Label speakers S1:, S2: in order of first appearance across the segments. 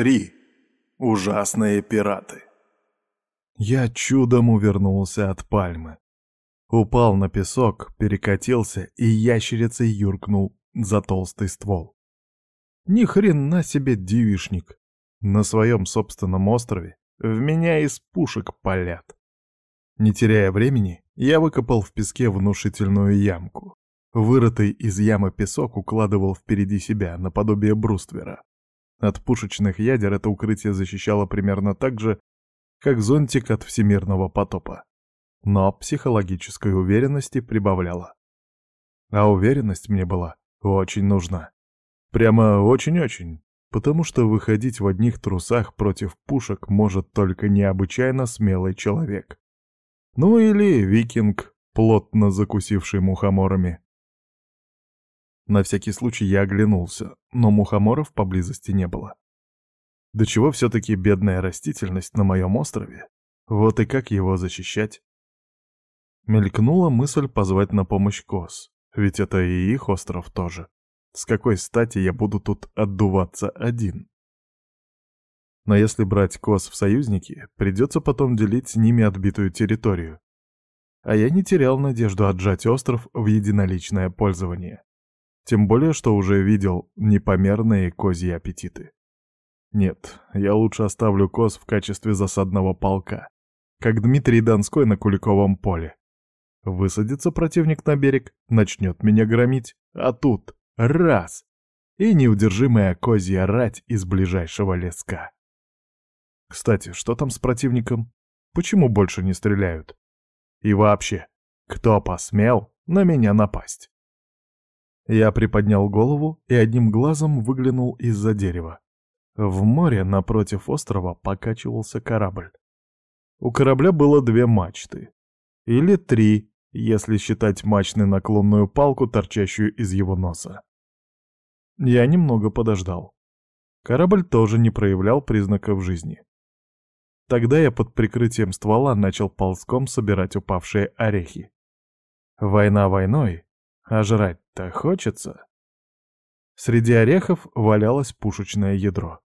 S1: Три. Ужасные пираты. Я чудом увернулся от пальмы. Упал на песок, перекатился и ящерицей юркнул за толстый ствол. Ни хрена себе девишник. На своем собственном острове в меня из пушек палят. Не теряя времени, я выкопал в песке внушительную ямку. Вырытый из ямы песок укладывал впереди себя, наподобие бруствера. От пушечных ядер это укрытие защищало примерно так же, как зонтик от всемирного потопа. Но психологической уверенности прибавляло. А уверенность мне была очень нужна. Прямо очень-очень, потому что выходить в одних трусах против пушек может только необычайно смелый человек. Ну или викинг, плотно закусивший мухоморами. На всякий случай я оглянулся, но мухоморов поблизости не было. До чего все-таки бедная растительность на моем острове? Вот и как его защищать? Мелькнула мысль позвать на помощь коз, ведь это и их остров тоже. С какой стати я буду тут отдуваться один? Но если брать коз в союзники, придется потом делить с ними отбитую территорию. А я не терял надежду отжать остров в единоличное пользование. Тем более, что уже видел непомерные козьи аппетиты. Нет, я лучше оставлю коз в качестве засадного полка, как Дмитрий Донской на Куликовом поле. Высадится противник на берег, начнет меня громить, а тут раз — и неудержимая козья рать из ближайшего леска. Кстати, что там с противником? Почему больше не стреляют? И вообще, кто посмел на меня напасть? Я приподнял голову и одним глазом выглянул из-за дерева. В море напротив острова покачивался корабль. У корабля было две мачты. Или три, если считать мачтной наклонную палку, торчащую из его носа. Я немного подождал. Корабль тоже не проявлял признаков жизни. Тогда я под прикрытием ствола начал ползком собирать упавшие орехи. Война войной, а жрать-то хочется. Среди орехов валялось пушечное ядро.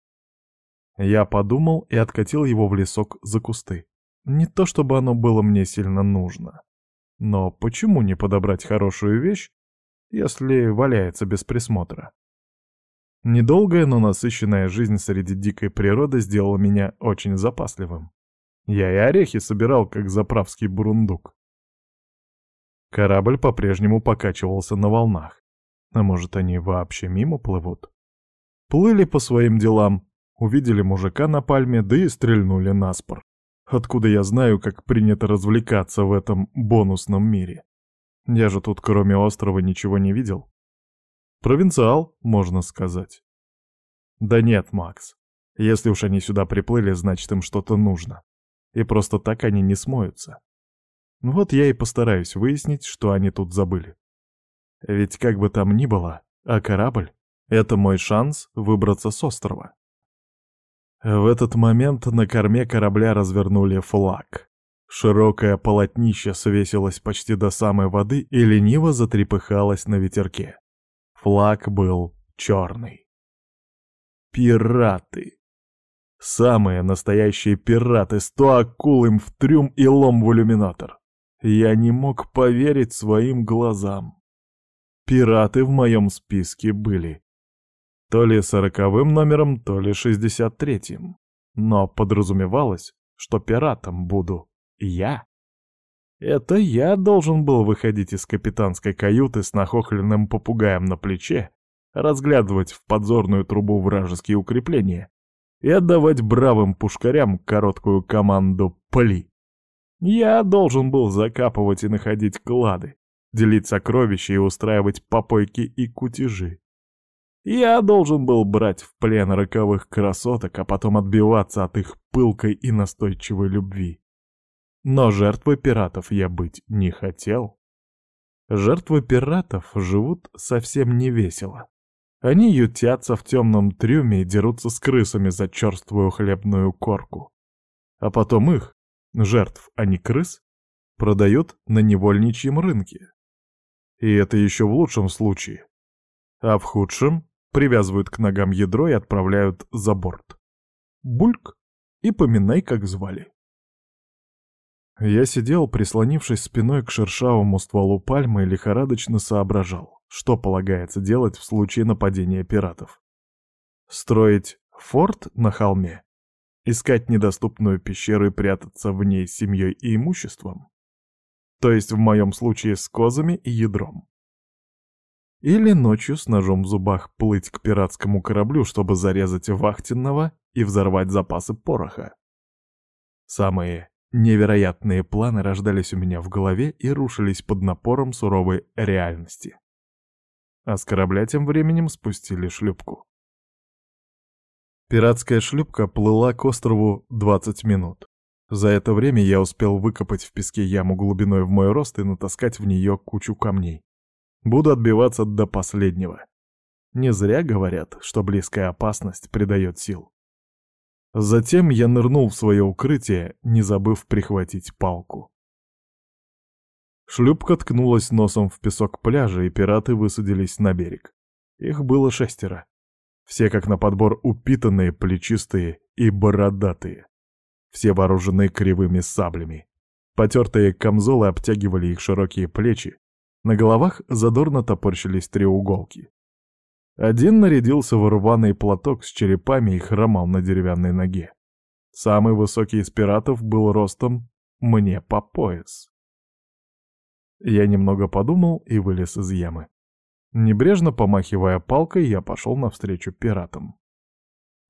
S1: Я подумал и откатил его в лесок за кусты. Не то чтобы оно было мне сильно нужно. Но почему не подобрать хорошую вещь, если валяется без присмотра? Недолгая, но насыщенная жизнь среди дикой природы сделала меня очень запасливым. Я и орехи собирал, как заправский бурундук. Корабль по-прежнему покачивался на волнах. А может, они вообще мимо плывут? Плыли по своим делам, увидели мужика на пальме, да и стрельнули на спор. Откуда я знаю, как принято развлекаться в этом бонусном мире? Я же тут кроме острова ничего не видел. Провинциал, можно сказать. Да нет, Макс. Если уж они сюда приплыли, значит им что-то нужно. И просто так они не смоются. Вот я и постараюсь выяснить, что они тут забыли. Ведь как бы там ни было, а корабль — это мой шанс выбраться с острова. В этот момент на корме корабля развернули флаг. Широкое полотнище свесилось почти до самой воды и лениво затрепыхалось на ветерке. Флаг был черный. Пираты. Самые настоящие пираты, сто акул им в трюм и лом в иллюминатор. Я не мог поверить своим глазам. Пираты в моем списке были. То ли сороковым номером, то ли шестьдесят третьим. Но подразумевалось, что пиратом буду я. Это я должен был выходить из капитанской каюты с нахохленным попугаем на плече, разглядывать в подзорную трубу вражеские укрепления и отдавать бравым пушкарям короткую команду «Пли». Я должен был закапывать и находить клады, делить сокровища и устраивать попойки и кутежи. Я должен был брать в плен роковых красоток, а потом отбиваться от их пылкой и настойчивой любви. Но жертвой пиратов я быть не хотел. Жертвы пиратов живут совсем не весело. Они ютятся в темном трюме и дерутся с крысами за черствую хлебную корку. А потом их, жертв, а не крыс, продают на невольничьем рынке. И это еще в лучшем случае. А в худшем привязывают к ногам ядро и отправляют за борт. Бульк и поминай, как звали. Я сидел, прислонившись спиной к шершавому стволу пальмы и лихорадочно соображал, что полагается делать в случае нападения пиратов. Строить форт на холме? Искать недоступную пещеру и прятаться в ней с семьей и имуществом? То есть в моем случае с козами и ядром. Или ночью с ножом в зубах плыть к пиратскому кораблю, чтобы зарезать вахтенного и взорвать запасы пороха. Самые невероятные планы рождались у меня в голове и рушились под напором суровой реальности. А с корабля тем временем спустили шлюпку. Пиратская шлюпка плыла к острову 20 минут. За это время я успел выкопать в песке яму глубиной в мой рост и натаскать в нее кучу камней. Буду отбиваться до последнего. Не зря говорят, что близкая опасность придает сил. Затем я нырнул в свое укрытие, не забыв прихватить палку. Шлюпка ткнулась носом в песок пляжа, и пираты высадились на берег. Их было шестеро. Все как на подбор упитанные, плечистые и бородатые. Все вооружены кривыми саблями. Потертые камзолы обтягивали их широкие плечи, на головах задорно топорщились треуголки. Один нарядился в рваный платок с черепами и хромал на деревянной ноге. Самый высокий из пиратов был ростом мне по пояс. Я немного подумал и вылез из ямы. Небрежно помахивая палкой, я пошел навстречу пиратам.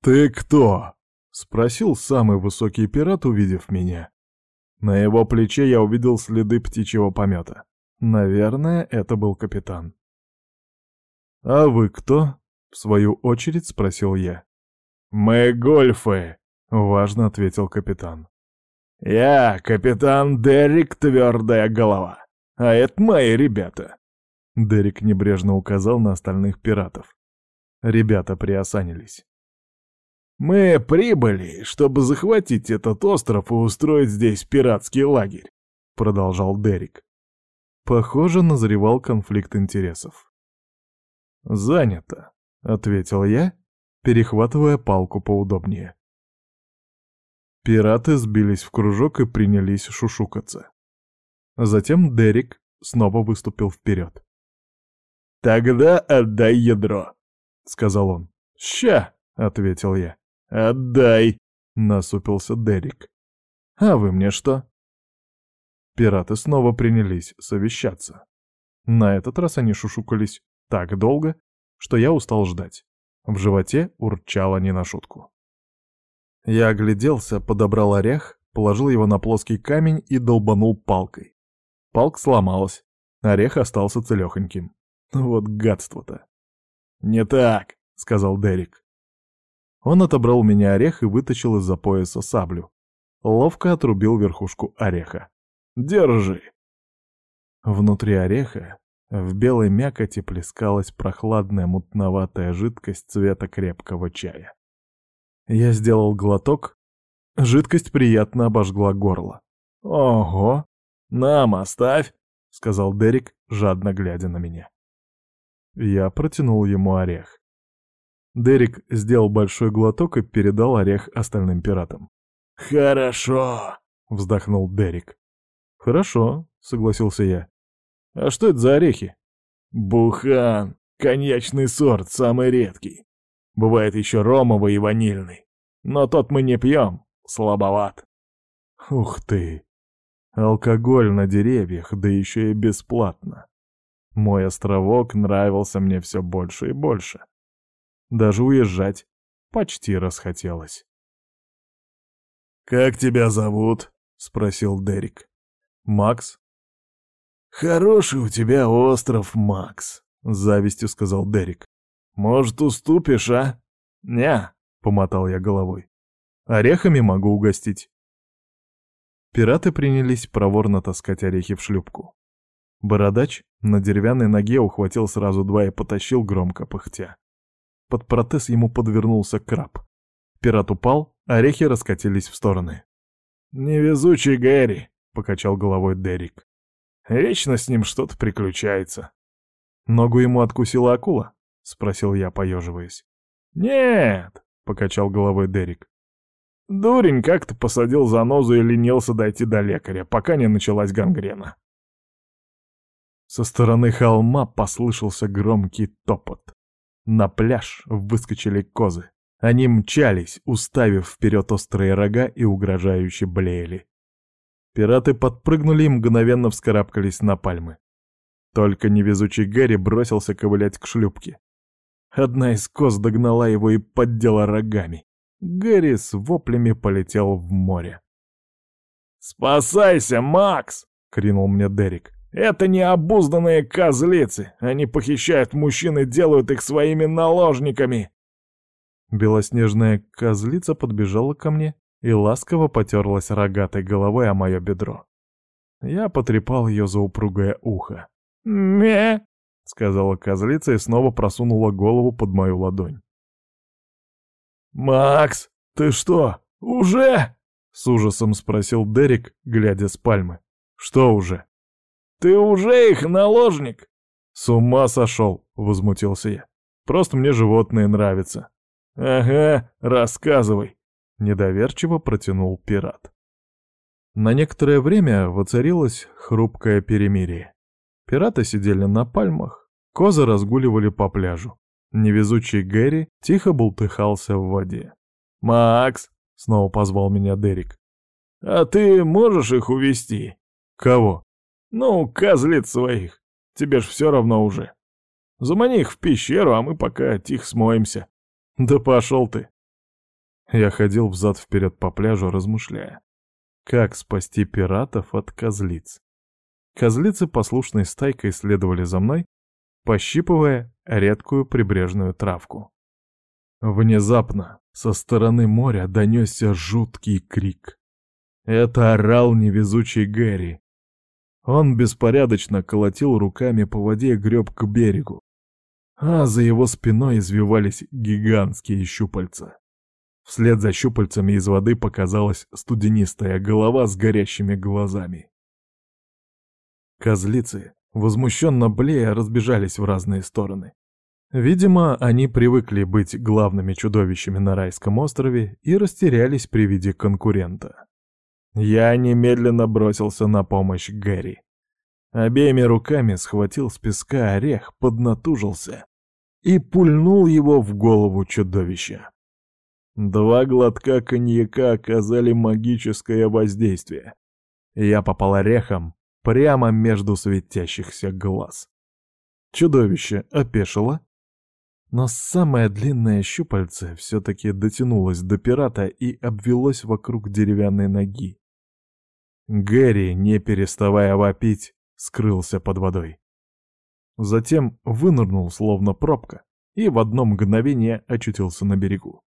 S1: «Ты кто?» — спросил самый высокий пират, увидев меня. На его плече я увидел следы птичьего помета. Наверное, это был капитан. «А вы кто?» — в свою очередь спросил я. «Мы гольфы», — важно ответил капитан. «Я капитан Дерек Твердая Голова, а это мои ребята». Дерек небрежно указал на остальных пиратов. Ребята приосанились. «Мы прибыли, чтобы захватить этот остров и устроить здесь пиратский лагерь», — продолжал Дерек. Похоже, назревал конфликт интересов. «Занято», — ответил я, перехватывая палку поудобнее. Пираты сбились в кружок и принялись шушукаться. Затем Дерек снова выступил вперед. «Тогда отдай ядро», — сказал он. «Ща», — ответил я. «Отдай», — насупился Дерек. «А вы мне что?» Пираты снова принялись совещаться. На этот раз они шушукались так долго, что я устал ждать. В животе урчало не на шутку. Я огляделся, подобрал орех, положил его на плоский камень и долбанул палкой. Палка сломалась, орех остался целехоньким. Вот гадство-то. «Не так», — сказал Дерек. Он отобрал у меня орех и вытащил из-за пояса саблю. Ловко отрубил верхушку ореха. Держи!» Внутри ореха в белой мякоти плескалась прохладная мутноватая жидкость цвета крепкого чая. Я сделал глоток. Жидкость приятно обожгла горло. «Ого! Нам оставь!» — сказал Дерек, жадно глядя на меня. Я протянул ему орех. Дерек сделал большой глоток и передал орех остальным пиратам. «Хорошо!» — вздохнул Дерек. «Хорошо», — согласился я. «А что это за орехи?» «Бухан. Коньячный сорт, самый редкий. Бывает еще ромовый и ванильный. Но тот мы не пьем, слабоват». «Ух ты! Алкоголь на деревьях, да еще и бесплатно. Мой островок нравился мне все больше и больше. Даже уезжать почти расхотелось». «Как тебя зовут?» — спросил Дерек. Макс? «Хороший у тебя остров, Макс», — с завистью сказал Дерек. «Может, уступишь, а?» «Не», — помотал я головой. «Орехами могу угостить». Пираты принялись проворно таскать орехи в шлюпку. Бородач на деревянной ноге ухватил сразу два и потащил громко пыхтя. Под протез ему подвернулся краб. Пират упал, орехи раскатились в стороны. «Невезучий Гэри!» — покачал головой Дерек. «Вечно с ним что-то приключается». «Ногу ему откусила акула?» — спросил я, поеживаясь. «Нет!» — покачал головой Дерек. Дурень как-то посадил занозу и ленился дойти до лекаря, пока не началась гангрена. Со стороны холма послышался громкий топот. На пляж выскочили козы. Они мчались, уставив вперед острые рога и угрожающе блеяли. Пираты подпрыгнули и мгновенно вскарабкались на пальмы. Только невезучий Гэри бросился ковылять к шлюпке. Одна из коз догнала его и поддела рогами. Гэри с воплями полетел в море. «Спасайся, Макс!» — кринул мне Дерек. «Это не обузданные козлицы. Они похищают мужчин и делают их своими наложниками!» Белоснежная козлица подбежала ко мне и ласково потерлась рогатой головой о мое бедро. Я потрепал ее за упругое ухо. «Ме!» — сказала козлица и снова просунула голову под мою ладонь. «Макс, ты что, уже?» — с ужасом спросил Дерек, глядя с пальмы. «Что уже?» «Ты уже их наложник?» «С ума сошел!» — возмутился я. «Просто мне животные нравятся». «Ага, рассказывай», — недоверчиво протянул пират. На некоторое время воцарилось хрупкое перемирие. Пираты сидели на пальмах, козы разгуливали по пляжу. Невезучий Гэри тихо бултыхался в воде. «Макс!» — снова позвал меня Дерек. «А ты можешь их увести? «Кого?» «Ну, козлиц своих. Тебе ж все равно уже. Замани их в пещеру, а мы пока тихо смоемся». «Да пошел ты!» Я ходил взад-вперед по пляжу, размышляя. Как спасти пиратов от козлиц? Козлицы послушной стайкой следовали за мной, пощипывая редкую прибрежную травку. Внезапно со стороны моря донесся жуткий крик. Это орал невезучий Гэри. Он беспорядочно колотил руками по воде и греб к берегу а за его спиной извивались гигантские щупальца. Вслед за щупальцами из воды показалась студенистая голова с горящими глазами. Козлицы, возмущенно блея, разбежались в разные стороны. Видимо, они привыкли быть главными чудовищами на райском острове и растерялись при виде конкурента. Я немедленно бросился на помощь Гэри. Обеими руками схватил с песка орех, поднатужился и пульнул его в голову чудовища. Два глотка коньяка оказали магическое воздействие. Я попал орехом прямо между светящихся глаз. Чудовище опешило, но самое длинное щупальце все-таки дотянулось до пирата и обвелось вокруг деревянной ноги. Гэри, не переставая вопить, скрылся под водой. Затем вынырнул, словно пробка, и в одно мгновение очутился на берегу.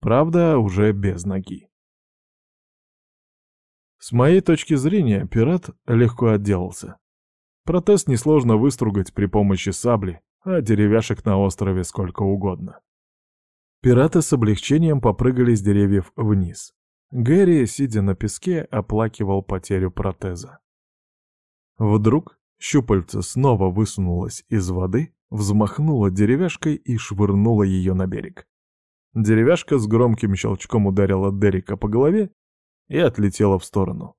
S1: Правда, уже без ноги. С моей точки зрения, пират легко отделался. Протез несложно выстругать при помощи сабли, а деревяшек на острове сколько угодно. Пираты с облегчением попрыгали с деревьев вниз. Гэри, сидя на песке, оплакивал потерю протеза. Вдруг щупальце снова высунулось из воды, взмахнуло деревяшкой и швырнуло ее на берег. Деревяшка с громким щелчком ударила Дерека по голове и отлетела в сторону.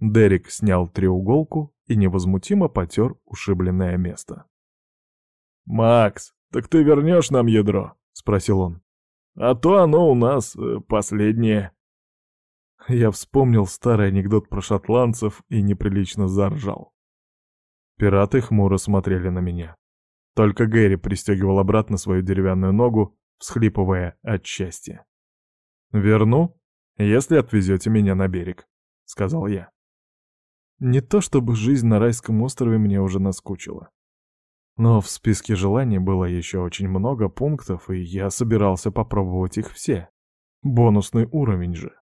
S1: Дерек снял треуголку и невозмутимо потер ушибленное место. «Макс, так ты вернешь нам ядро?» — спросил он. «А то оно у нас э, последнее». Я вспомнил старый анекдот про шотландцев и неприлично заржал. Пираты хмуро смотрели на меня. Только Гэри пристегивал обратно свою деревянную ногу, всхлипывая от счастья. «Верну, если отвезете меня на берег», — сказал я. Не то чтобы жизнь на райском острове мне уже наскучила. Но в списке желаний было еще очень много пунктов, и я собирался попробовать их все. Бонусный уровень же.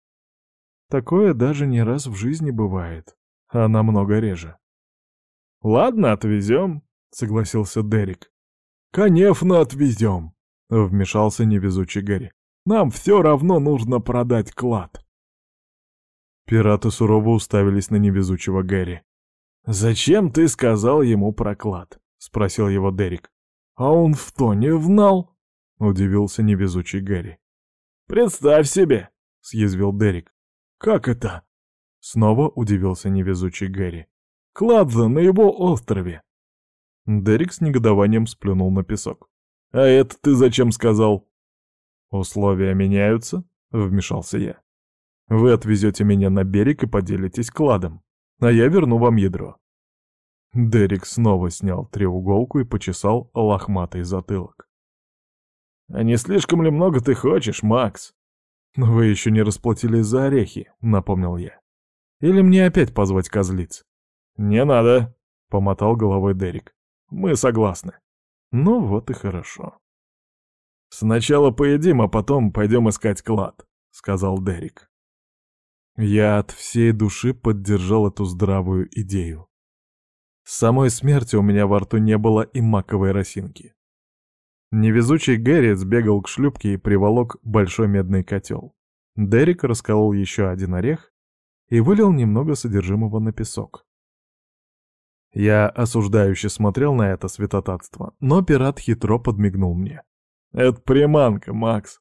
S1: Такое даже не раз в жизни бывает, а намного реже. «Ладно, отвезем», — согласился Дерек. «Конечно, отвезем», — вмешался невезучий Гэри. «Нам все равно нужно продать клад». Пираты сурово уставились на невезучего Гэри. «Зачем ты сказал ему про клад?» — спросил его Дерек. «А он в то не внал?» — удивился невезучий Гэри. «Представь себе, — съязвил Дерек. «Как это?» — снова удивился невезучий Гэри. «Кладза на его острове!» Дерек с негодованием сплюнул на песок. «А это ты зачем сказал?» «Условия меняются», — вмешался я. «Вы отвезете меня на берег и поделитесь кладом, а я верну вам ядро». Дерек снова снял треуголку и почесал лохматый затылок. «А не слишком ли много ты хочешь, Макс?» «Вы еще не расплатились за орехи», — напомнил я. «Или мне опять позвать козлиц?» «Не надо», — помотал головой Дерек. «Мы согласны». «Ну вот и хорошо». «Сначала поедим, а потом пойдем искать клад», — сказал Дерек. Я от всей души поддержал эту здравую идею. С самой смерти у меня во рту не было и маковой росинки. Невезучий Гэри сбегал к шлюпке и приволок большой медный котел. Дерек расколол еще один орех и вылил немного содержимого на песок. Я осуждающе смотрел на это святотатство, но пират хитро подмигнул мне. «Это приманка, Макс!»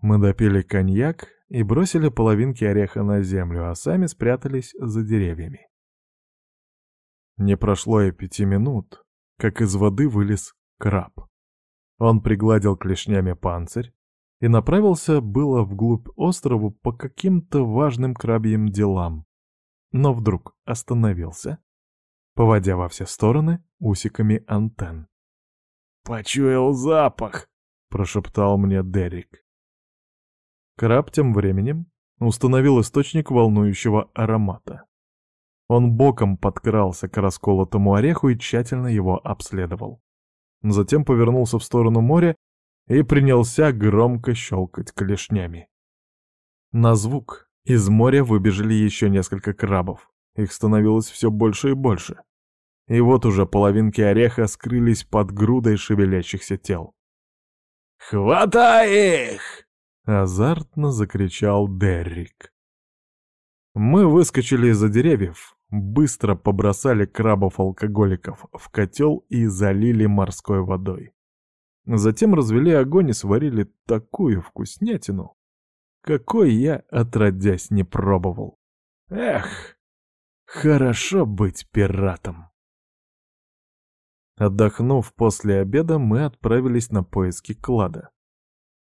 S1: Мы допили коньяк и бросили половинки ореха на землю, а сами спрятались за деревьями. Не прошло и пяти минут, как из воды вылез краб. Он пригладил клешнями панцирь и направился было вглубь острова по каким-то важным крабьим делам, но вдруг остановился, поводя во все стороны усиками антенн. «Почуял запах!» — прошептал мне Дерек. Краб тем временем установил источник волнующего аромата. Он боком подкрался к расколотому ореху и тщательно его обследовал. Затем повернулся в сторону моря и принялся громко щелкать клешнями. На звук из моря выбежали еще несколько крабов. Их становилось все больше и больше. И вот уже половинки ореха скрылись под грудой шевелящихся тел. «Хватай их!» — азартно закричал Деррик. Мы выскочили из-за деревьев, быстро побросали крабов-алкоголиков в котел и залили морской водой. Затем развели огонь и сварили такую вкуснятину, какой я отродясь не пробовал. Эх, хорошо быть пиратом. Отдохнув после обеда, мы отправились на поиски клада.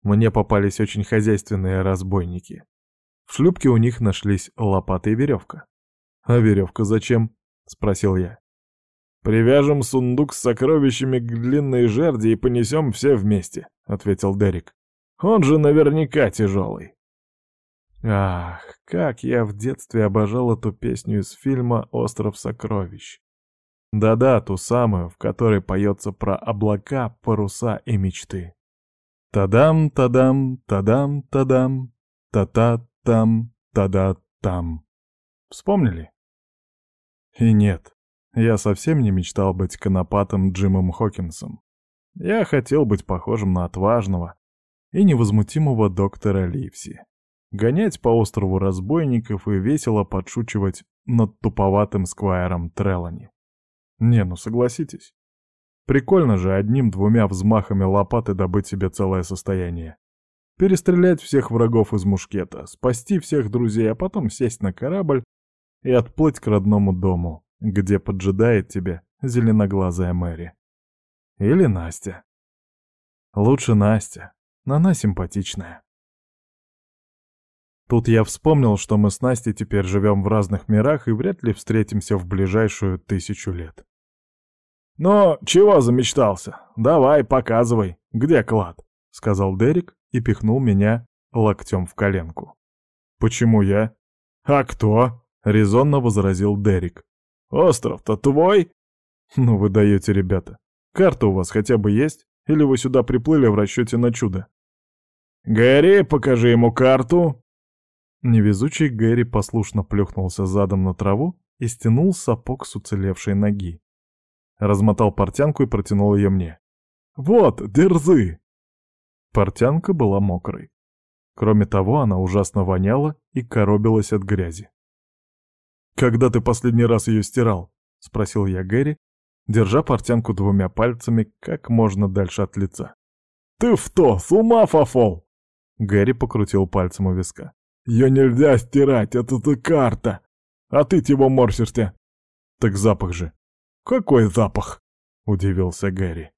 S1: Мне попались очень хозяйственные разбойники. В шлюпке у них нашлись лопата и веревка. «А веревка зачем?» — спросил я. «Привяжем сундук с сокровищами к длинной жерди и понесем все вместе», — ответил Дерек. «Он же наверняка тяжелый». Ах, как я в детстве обожал эту песню из фильма «Остров сокровищ». Да-да, ту самую, в которой поется про облака, паруса и мечты. Тадам, тадам, тадам, тадам, та-та-там, та-да-там. Вспомнили? И нет, я совсем не мечтал быть конопатым Джимом Хокинсом. Я хотел быть похожим на отважного и невозмутимого доктора Ливси. Гонять по острову разбойников и весело подшучивать над туповатым сквайром Трелани. Не, ну согласитесь. Прикольно же одним-двумя взмахами лопаты добыть себе целое состояние. Перестрелять всех врагов из мушкета, спасти всех друзей, а потом сесть на корабль и отплыть к родному дому, где поджидает тебя зеленоглазая Мэри. Или Настя. Лучше Настя, она симпатичная. Тут я вспомнил, что мы с Настей теперь живем в разных мирах и вряд ли встретимся в ближайшую тысячу лет. «Ну, чего замечтался? Давай, показывай, где клад?» — сказал Дерек и пихнул меня локтем в коленку. «Почему я?» «А кто?» — резонно возразил Дерек. «Остров-то твой?» «Ну вы даете, ребята. Карта у вас хотя бы есть? Или вы сюда приплыли в расчете на чудо?» «Гэри, покажи ему карту!» Невезучий Гэри послушно плюхнулся задом на траву и стянул сапог с уцелевшей ноги. Размотал портянку и протянул ее мне. «Вот, дерзы!» Портянка была мокрой. Кроме того, она ужасно воняла и коробилась от грязи. «Когда ты последний раз ее стирал?» — спросил я Гэри, держа портянку двумя пальцами как можно дальше от лица. «Ты в то, с ума фафол!» Гэри покрутил пальцем у виска. «Ее нельзя стирать, это-то карта! А ты чего морщишься?» «Так запах же!» «Какой запах?» — удивился Гэри.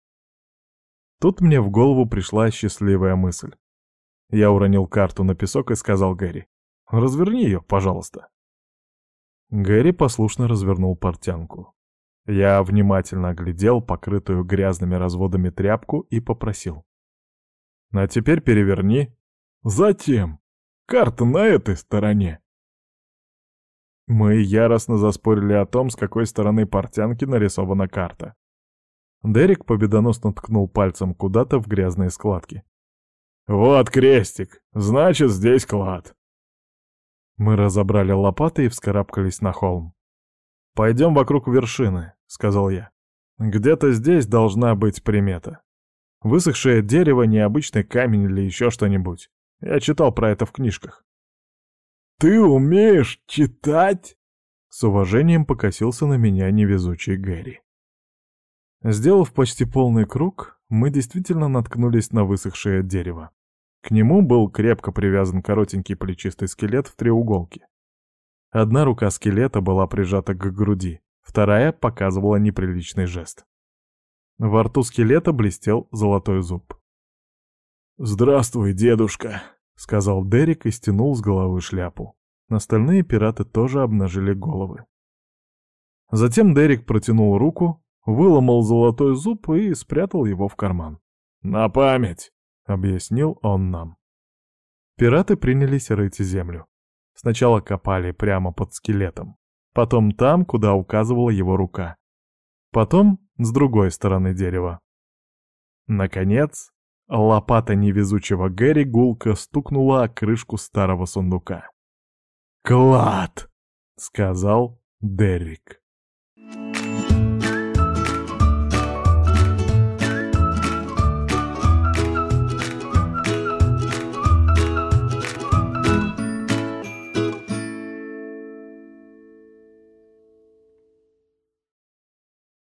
S1: Тут мне в голову пришла счастливая мысль. Я уронил карту на песок и сказал Гэри. «Разверни ее, пожалуйста». Гэри послушно развернул портянку. Я внимательно оглядел покрытую грязными разводами тряпку и попросил. «А теперь переверни». «Затем. Карта на этой стороне». Мы яростно заспорили о том, с какой стороны портянки нарисована карта. Дерек победоносно ткнул пальцем куда-то в грязные складки. «Вот крестик! Значит, здесь клад!» Мы разобрали лопаты и вскарабкались на холм. «Пойдем вокруг вершины», — сказал я. «Где-то здесь должна быть примета. Высохшее дерево, необычный камень или еще что-нибудь. Я читал про это в книжках». «Ты умеешь читать?» С уважением покосился на меня невезучий Гэри. Сделав почти полный круг, мы действительно наткнулись на высохшее дерево. К нему был крепко привязан коротенький плечистый скелет в треуголке. Одна рука скелета была прижата к груди, вторая показывала неприличный жест. Во рту скелета блестел золотой зуб. «Здравствуй, дедушка», — сказал Дерек и стянул с головы шляпу. Остальные пираты тоже обнажили головы. Затем Дерек протянул руку, выломал золотой зуб и спрятал его в карман. «На память!» — объяснил он нам. Пираты принялись рыть землю. Сначала копали прямо под скелетом, потом там, куда указывала его рука, потом с другой стороны дерева. Наконец, лопата невезучего Гэри гулко стукнула о крышку старого сундука. «Клад!» — сказал Деррик.